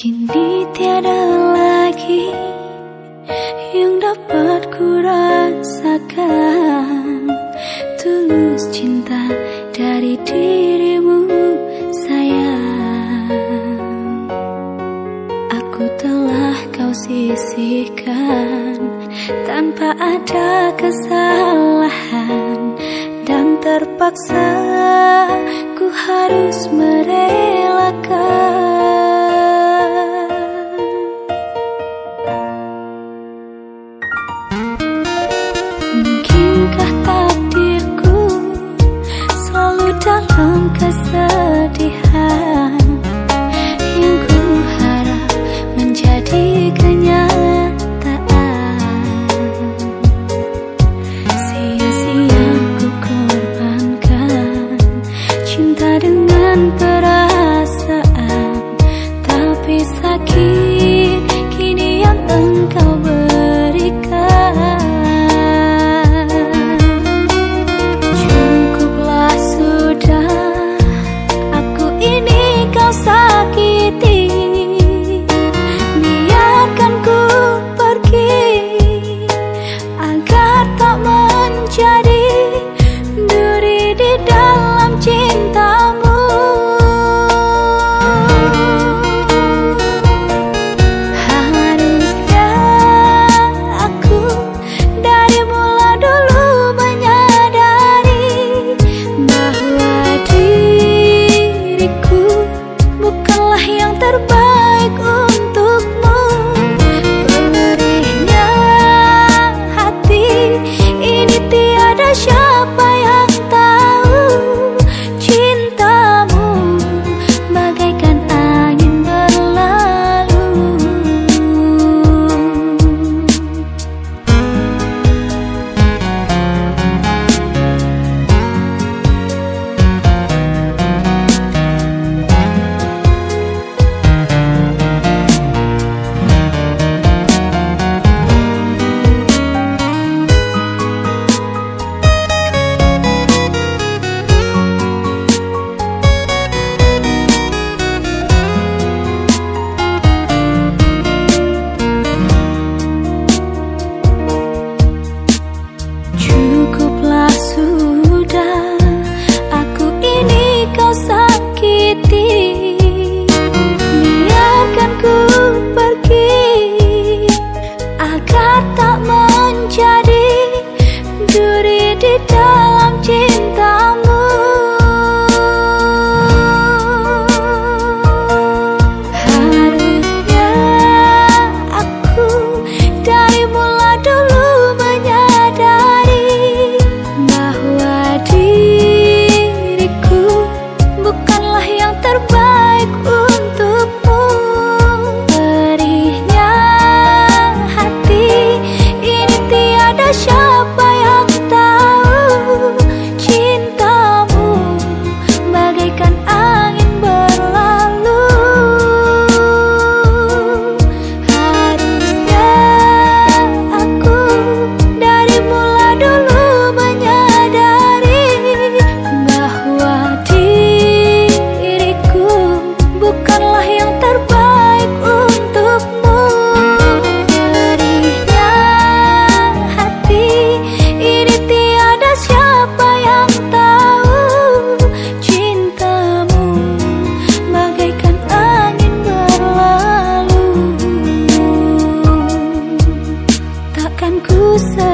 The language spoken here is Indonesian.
Kini tiada lagi yang dapat ku rasakan Tulus cinta dari dirimu sayang. Aku telah kau sisihkan tanpa ada kesalahan. Dan terpaksa ku harus merelakan Menggenggam kesedihan Yang ku menjadi kenyataan. kata 苦涩。